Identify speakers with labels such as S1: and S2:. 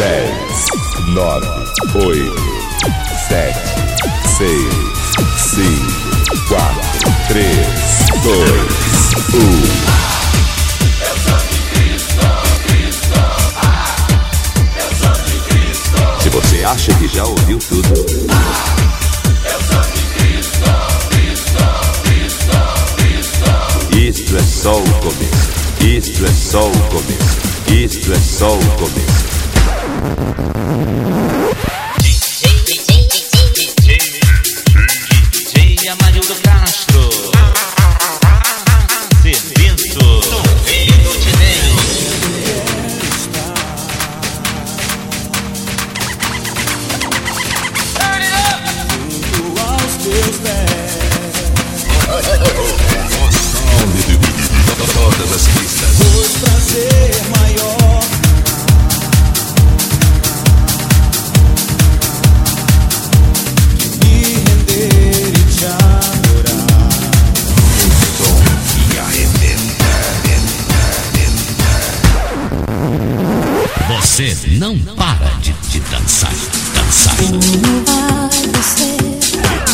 S1: dez, nove, oito, sete, seis, cinco, quatro, três, dois, um. Se você acha que já ouviu tudo. Isto é só o começo. Isto é só o começo. Isto é só o começo. ああ。
S2: Você não para de, de dançar, dançar.
S3: Como vai você?